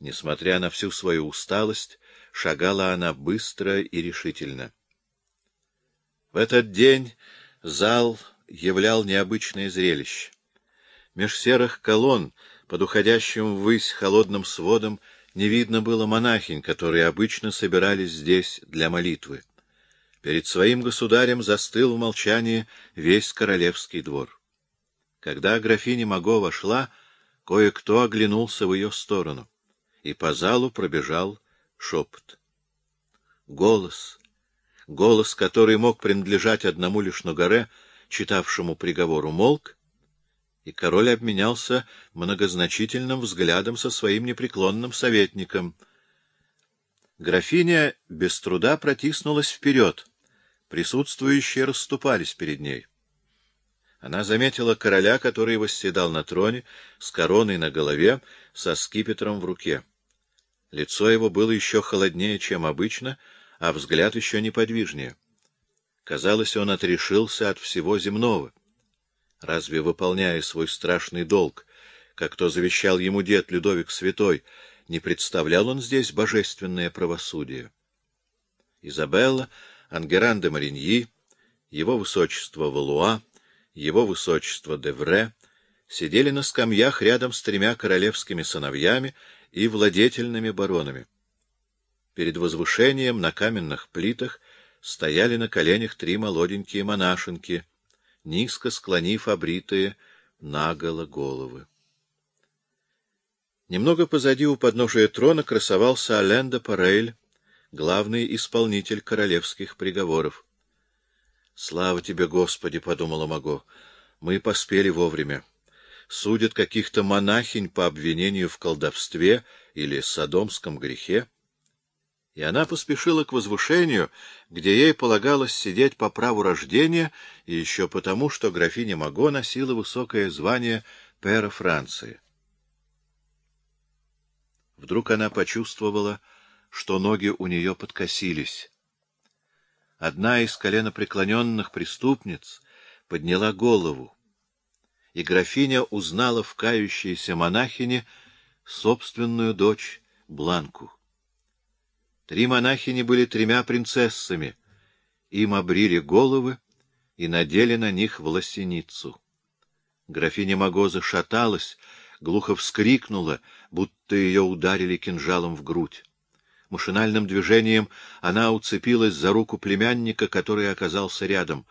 Несмотря на всю свою усталость, шагала она быстро и решительно. В этот день зал являл необычное зрелище. Меж серых колонн, под уходящим ввысь холодным сводом, не видно было монахинь, которые обычно собирались здесь для молитвы. Перед своим государем застыл в молчании весь королевский двор. Когда графиня Маго вошла, кое-кто оглянулся в ее сторону, и по залу пробежал шепот. Голос, голос, который мог принадлежать одному лишь Ногаре, читавшему приговор, умолк, и король обменялся многозначительным взглядом со своим непреклонным советником. Графиня без труда протиснулась вперед, присутствующие расступались перед ней. Она заметила короля, который восседал на троне, с короной на голове, со скипетром в руке. Лицо его было еще холоднее, чем обычно, а взгляд еще неподвижнее. Казалось, он отрешился от всего земного. Разве, выполняя свой страшный долг, как то завещал ему дед Людовик Святой, не представлял он здесь божественное правосудие? Изабелла, Ангеран де Мариньи, его высочество Валуа, его высочество Девре сидели на скамьях рядом с тремя королевскими сыновьями и владетельными баронами. Перед возвышением на каменных плитах стояли на коленях три молоденькие монашенки, низко склонив обритые наголо головы. Немного позади у подножия трона красовался Ален де Парейль, главный исполнитель королевских приговоров. «Слава тебе, Господи!» — подумала Маго. «Мы поспели вовремя. Судят каких-то монахинь по обвинению в колдовстве или садомском грехе» и она поспешила к возвышению, где ей полагалось сидеть по праву рождения и еще потому, что графиня Маго носила высокое звание пера Франции. Вдруг она почувствовала, что ноги у нее подкосились. Одна из коленопреклоненных преступниц подняла голову, и графиня узнала в кающейся монахине собственную дочь Бланку. Три монахини были тремя принцессами. Им обрили головы и надели на них волосиницу. Графиня Магоза шаталась, глухо вскрикнула, будто ее ударили кинжалом в грудь. Машинальным движением она уцепилась за руку племянника, который оказался рядом.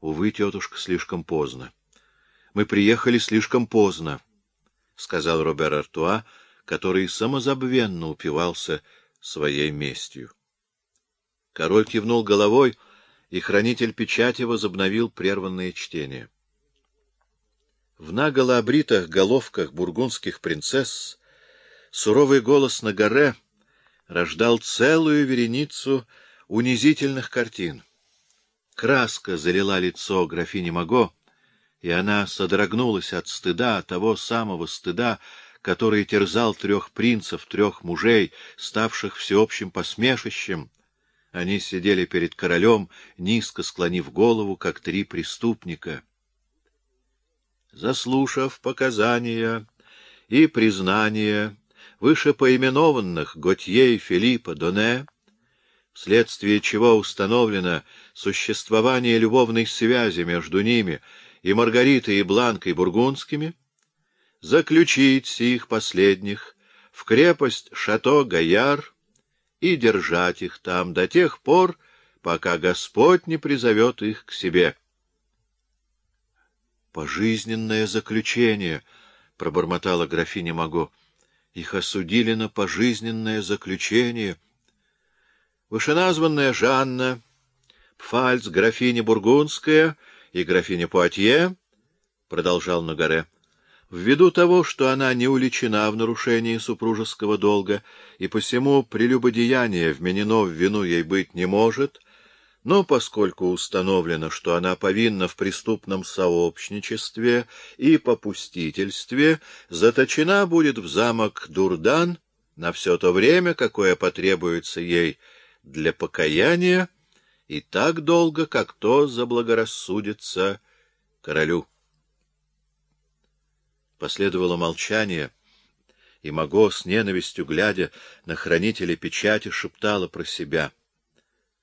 Увы, тетушка, слишком поздно. — Мы приехали слишком поздно, — сказал Робер Артуа, который самозабвенно упивался своей местью. Король кивнул головой, и хранитель печати возобновил прерванное чтение. В наголо обритых головках бургундских принцесс суровый голос на горе рождал целую вереницу унизительных картин. Краска залила лицо графини Маго, и она содрогнулась от стыда, того самого стыда, который терзал трех принцев, трех мужей, ставших всеобщим посмешищем. Они сидели перед королем, низко склонив голову, как три преступника. Заслушав показания и признания вышепоименованных Готье и Филиппа Доне, вследствие чего установлено существование любовной связи между ними и Маргаритой и Бланкой Бургундскими, заключить сих последних в крепость Шато-Гаяр и держать их там до тех пор, пока Господь не призовет их к себе. «Пожизненное заключение», — пробормотала графиня Маго. «Их осудили на пожизненное заключение». Вышеназванная Жанна, Пфальц, графиня Бургундская и графиня Пуатье, — продолжал Нагаре, — Ввиду того, что она не уличена в нарушении супружеского долга, и посему прелюбодеяние вменено в вину ей быть не может, но поскольку установлено, что она повинна в преступном сообщничестве и попустительстве, заточена будет в замок Дурдан на все то время, какое потребуется ей для покаяния, и так долго, как то заблагорассудится королю. Последовало молчание, И Маго, с ненавистью глядя на хранителя печати, шептала про себя.